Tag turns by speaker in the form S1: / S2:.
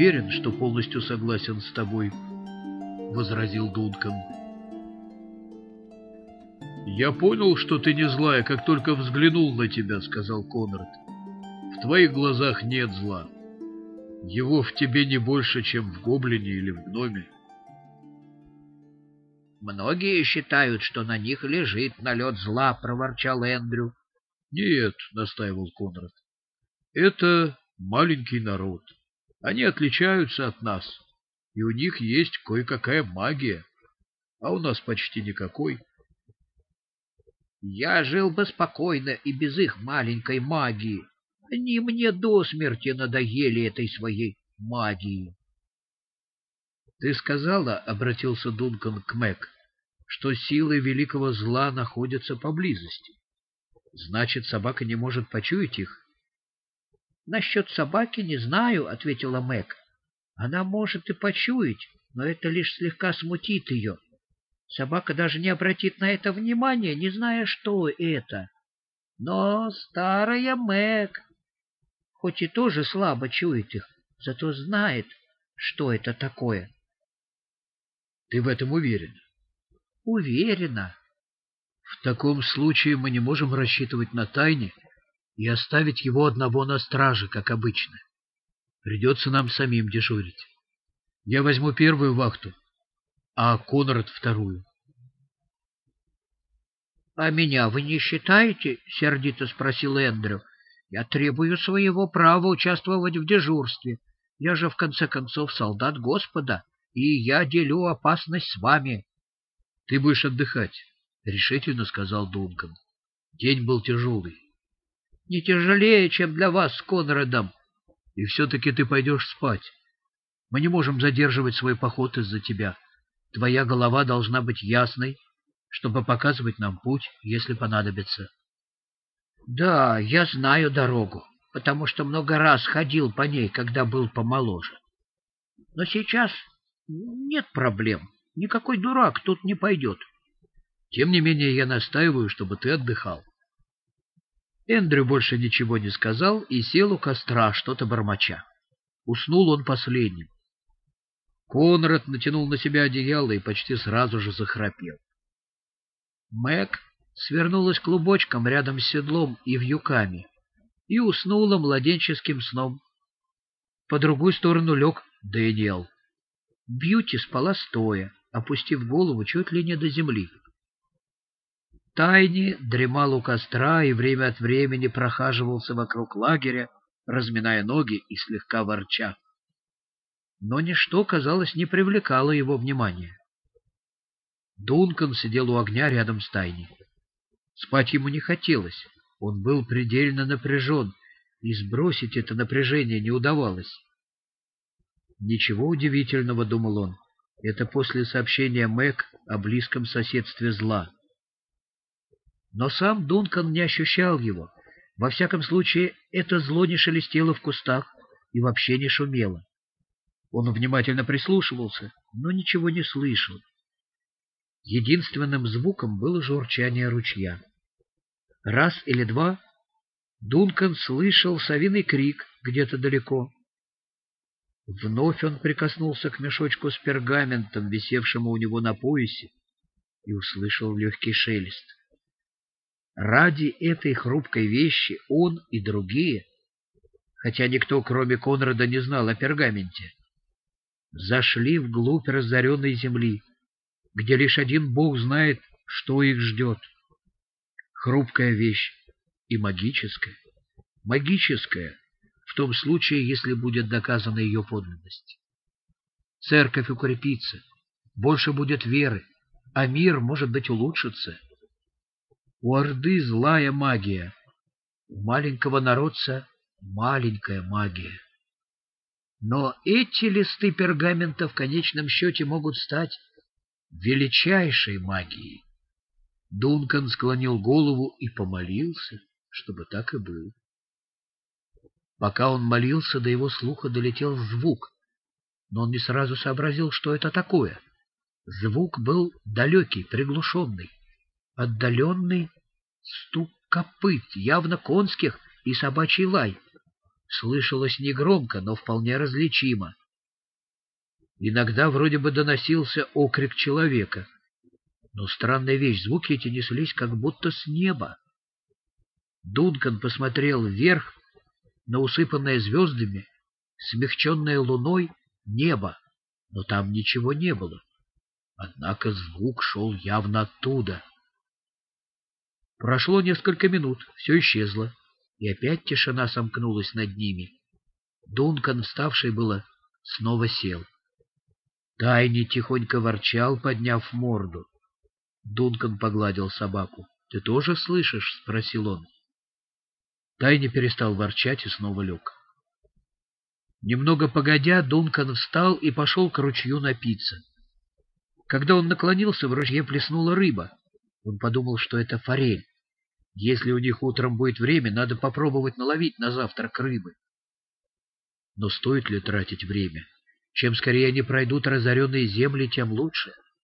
S1: уверен, что полностью согласен с тобой, — возразил Дункан. «Я понял, что ты не злая, как только взглянул на тебя», — сказал Конрад. «В твоих глазах нет зла. Его в тебе не больше, чем в гоблине или в гноме».
S2: «Многие считают, что на них лежит налет зла», — проворчал Эндрю.
S1: «Нет», — настаивал Конрад, — «это маленький народ. Они отличаются от нас, и у них есть кое-какая магия, а у нас почти никакой».
S2: Я жил бы спокойно и без их маленькой магии. Они мне до смерти надоели этой своей магией.
S1: — Ты сказала, — обратился Дункан к Мэг, — что силы великого зла находятся поблизости. Значит, собака не может почуять их?
S2: — Насчет собаки не знаю, — ответила Мэг. — Она может и почуять, но это лишь слегка смутит ее. — Собака даже не обратит на это внимания, не зная, что это. Но старая Мэг, хоть и тоже слабо чует их, зато знает, что это такое.
S1: Ты в этом уверен?
S2: Уверена.
S1: В таком случае мы не можем рассчитывать на тайне и оставить его одного на страже, как обычно. Придется нам самим дежурить. Я возьму первую вахту, а Конрад вторую.
S2: — А меня вы не считаете? — сердито спросил Эндрю. — Я требую своего права участвовать в дежурстве. Я же, в конце концов, солдат Господа, и я делю опасность с вами.
S1: — Ты будешь отдыхать, — решительно сказал Дункан. День был тяжелый.
S2: — Не тяжелее, чем для вас с Конрадом.
S1: — И все-таки ты пойдешь спать. Мы не можем задерживать свой поход из-за тебя. — Твоя голова должна быть ясной, чтобы показывать нам путь, если понадобится.
S2: — Да, я знаю дорогу, потому что много раз ходил по ней, когда был помоложе. Но сейчас нет проблем. Никакой дурак тут не пойдет.
S1: Тем не менее, я настаиваю, чтобы ты отдыхал. Эндрю больше ничего не сказал и сел у костра, что-то бормоча. Уснул он последним. Конрад натянул на себя одеяло и почти сразу же захрапел.
S2: Мэг свернулась клубочком рядом с седлом и вьюками и уснула младенческим сном. По другую сторону лег Дэниел. Бьюти спала стоя, опустив голову чуть ли не до земли. Тайни дремал у костра и время от времени прохаживался вокруг лагеря, разминая ноги и слегка ворча но ничто, казалось, не привлекало его внимания. Дункан сидел у огня рядом с Тайни. Спать ему не хотелось, он был предельно напряжен, и сбросить это напряжение не удавалось. Ничего удивительного, думал он, это после сообщения Мэг о близком соседстве зла. Но сам Дункан не ощущал его. Во всяком случае, это зло не шелестело в кустах и вообще не шумело. Он внимательно прислушивался, но ничего не слышал. Единственным звуком было журчание ручья. Раз или два Дункан слышал совиный крик где-то далеко. Вновь он прикоснулся к мешочку с пергаментом, висевшему у него на поясе, и услышал легкий шелест. Ради этой хрупкой вещи он и другие, хотя никто, кроме Конрада, не знал о пергаменте, зашли вглубь разоренной земли, где лишь один Бог знает, что их ждет. Хрупкая вещь и магическая. Магическая в том случае, если будет доказана ее подлинность. Церковь укрепится, больше будет веры, а мир, может быть, улучшится. У Орды злая магия, у маленького народца маленькая магия. Но эти листы пергамента в конечном счете могут стать величайшей магией. Дункан склонил голову и помолился, чтобы так и было. Пока он молился, до его слуха долетел звук, но он не сразу сообразил, что это такое. Звук был далекий, приглушенный, отдаленный стук копыт, явно конских, и собачий лай — слышалось негромко, но вполне различимо,
S1: Иногда вроде бы доносился окрик человека. Но странная вещь, звуки эти неслись как будто с неба. Дункан посмотрел вверх на усыпанное звездами, смягченное луной небо, но там ничего не было. Однако звук шел явно оттуда. Прошло несколько минут, все исчезло, и опять тишина сомкнулась над ними. Дункан, вставший было, снова сел. Тайни тихонько ворчал, подняв морду. Дункан погладил собаку. — Ты тоже слышишь? — спросил он. Тайни перестал ворчать и снова лег. Немного погодя, Дункан встал и пошел к ручью напиться. Когда он наклонился, в ручье плеснула рыба. Он подумал, что это форель. Если у них утром будет время, надо попробовать наловить на завтрак рыбы. Но стоит ли тратить время? Чем скорее они пройдут разоренные земли, тем лучше. —